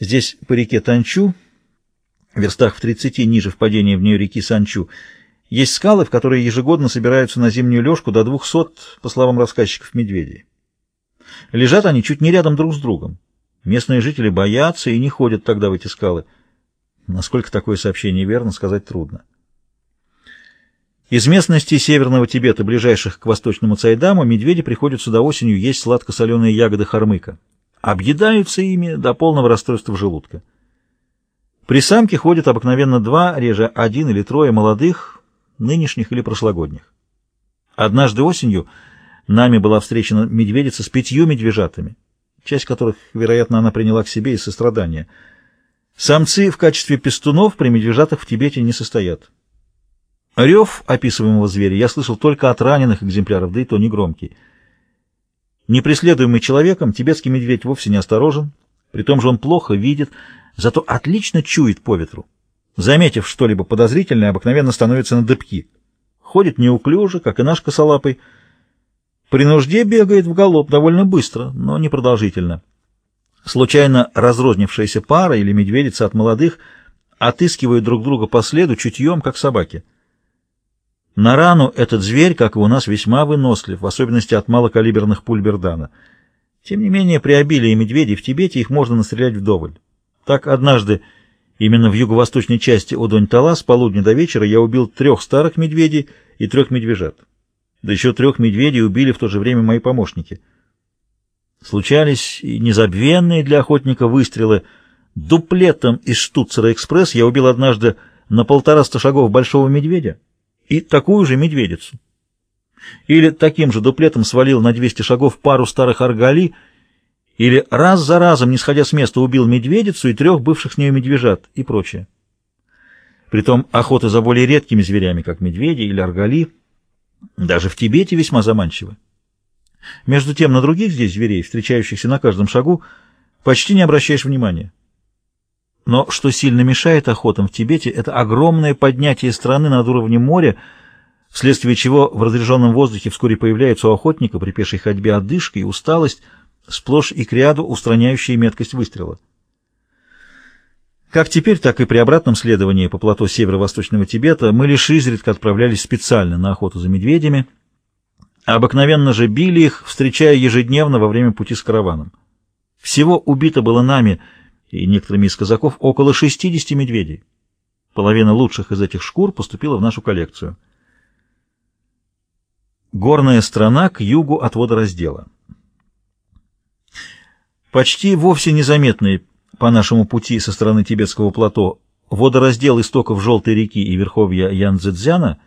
Здесь по реке Танчу, в верстах в 30 ниже впадения в нее реки Санчу, есть скалы, в которые ежегодно собираются на зимнюю лёжку до 200, по словам рассказчиков, медведей. Лежат они чуть не рядом друг с другом. Местные жители боятся и не ходят тогда в эти скалы. Насколько такое сообщение верно, сказать трудно. Из местности Северного Тибета, ближайших к восточному Цайдаму, медведи приходят сюда осенью есть сладко-соленые ягоды хармыка. Объедаются ими до полного расстройства желудка. При самке ходят обыкновенно два, реже один или трое молодых, нынешних или прошлогодних. Однажды осенью нами была встречена медведица с пятью медвежатами, часть которых, вероятно, она приняла к себе из сострадания. Самцы в качестве пестунов при медвежатах в Тибете не состоят. Рев описываемого зверя я слышал только от раненых экземпляров, да и то негромкий. Непреследуемый человеком, тибетский медведь вовсе не осторожен, при том же он плохо видит, зато отлично чует по ветру. Заметив что-либо подозрительное, обыкновенно становится на дыбки. Ходит неуклюже, как и наш косолапый. При нужде бегает в галоп довольно быстро, но непродолжительно. Случайно разрознившаяся пара или медведица от молодых отыскивают друг друга по следу чутьем, как собаки. На рану этот зверь, как и у нас, весьма вынослив, в особенности от малокалиберных пуль Бердана. Тем не менее, при обилии медведей в Тибете их можно настрелять вдоволь. Так однажды именно в юго-восточной части Одонь-Тала с полудня до вечера я убил трех старых медведей и трех медвежат. Да еще трех медведей убили в то же время мои помощники. Случались и незабвенные для охотника выстрелы. Дуплетом из Штуцера-экспресс я убил однажды на полтораста шагов большого медведя, и такую же медведицу. Или таким же дуплетом свалил на 200 шагов пару старых аргали, или раз за разом, не сходя с места, убил медведицу и трех бывших с нее медвежат и прочее. Притом охота за более редкими зверями, как медведи или аргали, даже в Тибете весьма заманчива. Между тем, на других здесь зверей, встречающихся на каждом шагу, почти не обращаешь внимания. Но что сильно мешает охотам в Тибете, это огромное поднятие страны над уровнем моря, вследствие чего в разреженном воздухе вскоре появляется у охотника при пешей ходьбе одышка и усталость, сплошь и к ряду устраняющие меткость выстрела. Как теперь, так и при обратном следовании по плато северо-восточного Тибета мы лишь изредка отправлялись специально на охоту за медведями, а обыкновенно же били их, встречая ежедневно во время пути с караваном. Всего убито было нами – и некоторыми из казаков около 60 медведей. Половина лучших из этих шкур поступила в нашу коллекцию. Горная страна к югу от водораздела. Почти вовсе незаметный по нашему пути со стороны тибетского плато водораздел истоков Желтой реки и верховья Янцзэцзяна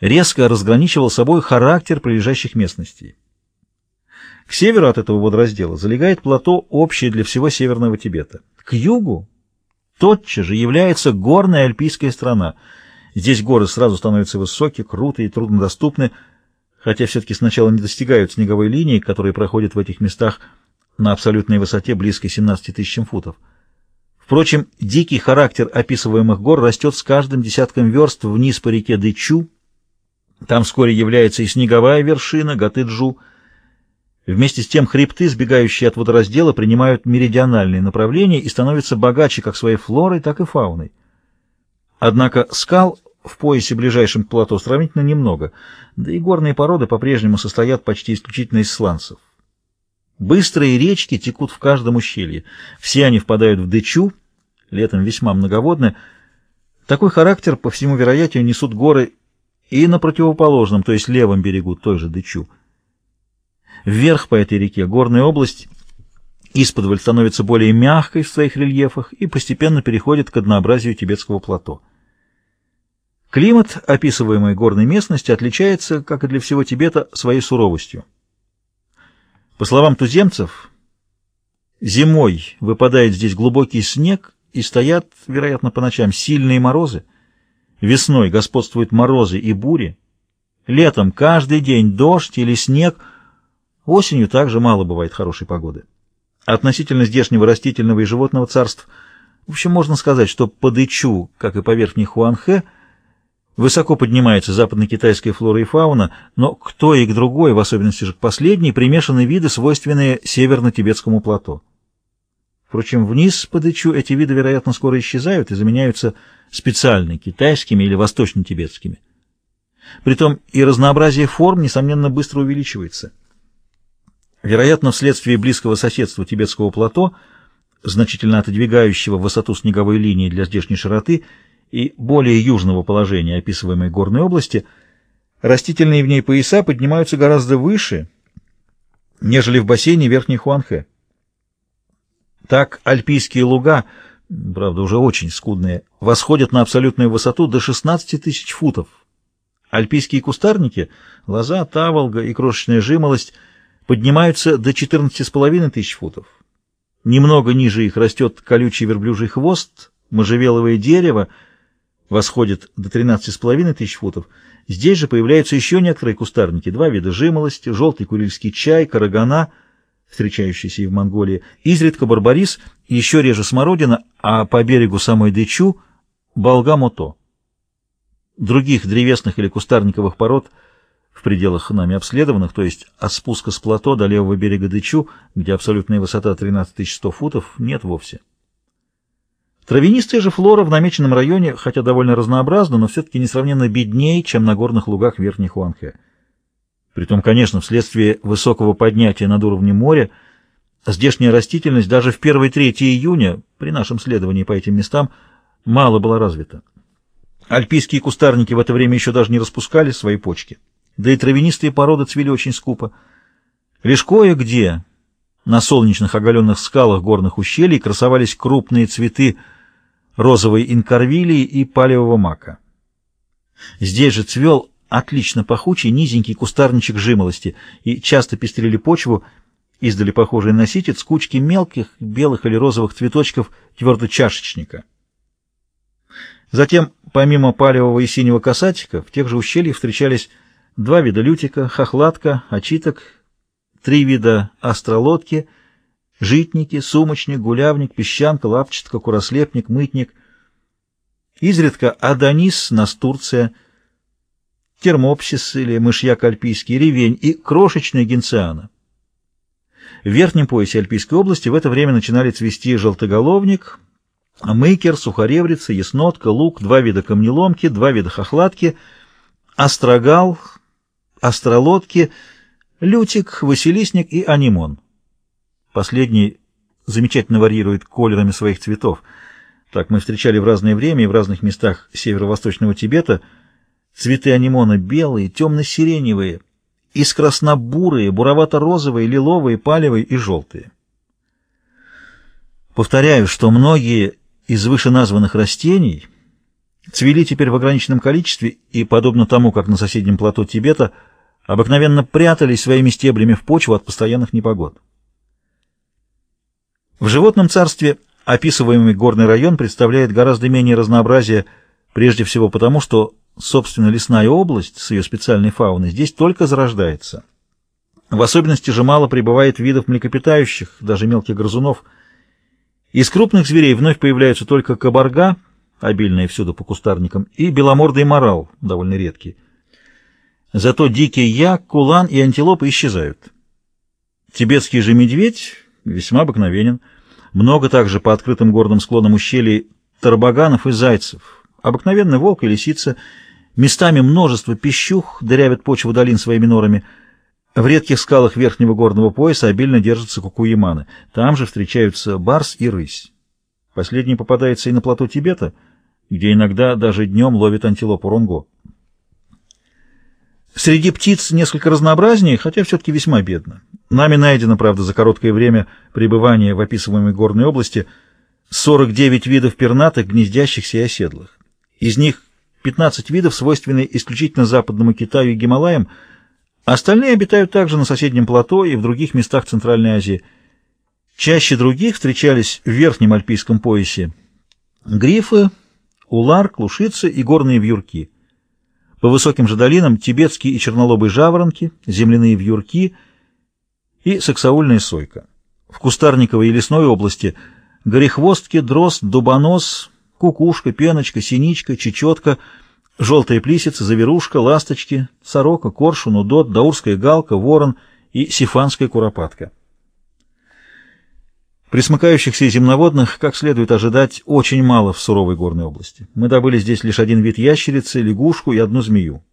резко разграничивал собой характер прилежащих местностей. К северу от этого водораздела залегает плато, общее для всего Северного Тибета. К югу тотчас же является горная альпийская страна. Здесь горы сразу становятся высокие, крутые и труднодоступны, хотя все-таки сначала не достигают снеговой линии, которая проходит в этих местах на абсолютной высоте близкой 17 тысячам футов. Впрочем, дикий характер описываемых гор растет с каждым десятком верст вниз по реке Дычу. Там вскоре является и снеговая вершина Гатыджу – Вместе с тем хребты, сбегающие от водораздела, принимают меридиональные направления и становятся богаче как своей флорой, так и фауной. Однако скал в поясе ближайшем к плато сравнительно немного, да и горные породы по-прежнему состоят почти исключительно из сланцев. Быстрые речки текут в каждом ущелье. Все они впадают в дычу, летом весьма многоводны. Такой характер, по всему вероятию, несут горы и на противоположном, то есть левом берегу той же дычу. Вверх по этой реке горная область исподволь становится более мягкой в своих рельефах и постепенно переходит к однообразию тибетского плато. Климат описываемой горной местности отличается, как и для всего Тибета, своей суровостью. По словам туземцев, зимой выпадает здесь глубокий снег и стоят, вероятно, по ночам сильные морозы. Весной господствуют морозы и бури. Летом каждый день дождь или снег – Осенью также мало бывает хорошей погоды. Относительно здешнего растительного и животного царств, в общем, можно сказать, что по Дычу, как и по верхней Хуанхэ, высоко поднимается западно-китайская флора и фауна, но к той и к другой, в особенности же к последней, примешаны виды, свойственные северно-тибетскому плато. Впрочем, вниз по Дычу эти виды, вероятно, скоро исчезают и заменяются специально китайскими или восточно-тибетскими. Притом и разнообразие форм, несомненно, быстро увеличивается. Вероятно, вследствие близкого соседства тибетского плато, значительно отодвигающего высоту снеговой линии для здешней широты и более южного положения описываемой горной области, растительные в ней пояса поднимаются гораздо выше, нежели в бассейне Верхней Хуанхэ. Так альпийские луга, правда уже очень скудные, восходят на абсолютную высоту до 16 тысяч футов. Альпийские кустарники, лоза, таволга и крошечная жимолость поднимаются до 14,5 тысяч футов. Немного ниже их растет колючий верблюжий хвост, можжевеловое дерево, восходит до 13,5 тысяч футов. Здесь же появляются еще некоторые кустарники, два вида жимолости, желтый курильский чай, карагана — встречающийся и в Монголии, изредка барбарис, еще реже смородина, а по берегу самой Дычу — болгамото. Других древесных или кустарниковых пород в пределах нами обследованных, то есть от спуска с плато до левого берега Дычу, где абсолютная высота 13100 футов, нет вовсе. Травянистая же флора в намеченном районе, хотя довольно разнообразна, но все-таки несравненно беднее, чем на горных лугах Верхней Хуанхэ. Притом, конечно, вследствие высокого поднятия над уровнем моря, здешняя растительность даже в первой трети июня, при нашем следовании по этим местам, мало была развита. Альпийские кустарники в это время еще даже не распускали свои почки, да и травянистые породы цвели очень скупо. Лишь кое-где на солнечных оголенных скалах горных ущелий красовались крупные цветы розовой инкарвилии и палевого мака. Здесь же цвел отлично пахучий низенький кустарничек жимолости и часто пестрили почву, издали похожие на ситец, кучки мелких белых или розовых цветочков твердочашечника. Затем, помимо палевого и синего касатика, в тех же ущельях встречались два вида лютика, хохлатка, очиток, три вида астролодки, житники, сумочник, гулявник, песчанка, лапчатка, курослепник, мытник. Изредка адонис, настурция — термопсис или мышьяк альпийский, ревень и крошечная генциана. В верхнем поясе Альпийской области в это время начинали цвести желтоголовник, мыкер, сухареврица, яснотка, лук, два вида камнеломки, два вида хохлатки, острогал, остролодки, лютик, василисник и анимон. Последний замечательно варьирует колерами своих цветов. Так мы встречали в разное время и в разных местах северо-восточного Тибета – Цветы анимона белые, темно-сиреневые, искрасно-бурые, буровато-розовые, лиловые, палевые и желтые. Повторяю, что многие из вышеназванных растений цвели теперь в ограниченном количестве и, подобно тому, как на соседнем плато Тибета, обыкновенно прятались своими стеблями в почву от постоянных непогод. В животном царстве описываемый горный район представляет гораздо менее разнообразия, прежде всего потому, что Собственно, лесная область с ее специальной фауной здесь только зарождается. В особенности же мало прибывает видов млекопитающих, даже мелких грызунов. Из крупных зверей вновь появляются только кабарга, обильные всюду по кустарникам, и беломордый морал, довольно редкий. Зато дикий як, кулан и антилопы исчезают. Тибетский же медведь весьма обыкновенен. Много также по открытым горным склонам ущелий тарбаганов и зайцев. Обыкновенный волк и лисица — Местами множество пищух дырявят почву долин своими норами. В редких скалах верхнего горного пояса обильно держатся кукуеманы. Там же встречаются барс и рысь. Последний попадается и на плато Тибета, где иногда даже днем ловит антилопу ронго. Среди птиц несколько разнообразнее, хотя все-таки весьма бедно. Нами найдено, правда, за короткое время пребывания в описываемой горной области 49 видов пернатых, гнездящихся и оседлых. Из них 15 видов свойственны исключительно западному Китаю и Гималаям, остальные обитают также на соседнем плато и в других местах Центральной Азии. Чаще других встречались в верхнем альпийском поясе грифы, улар, клушицы и горные вьюрки. По высоким же долинам тибетские и чернолобые жаворонки, земляные вьюрки и саксаульная сойка. В кустарниковой и лесной области горехвостки, дрозд, дубонос, кукушка, пеночка, синичка, чечетка, желтая плисица, заверушка, ласточки, сорока, коршун, удот, даурская галка, ворон и сифанская куропатка. Присмыкающихся земноводных, как следует ожидать, очень мало в суровой горной области. Мы добыли здесь лишь один вид ящерицы, лягушку и одну змею.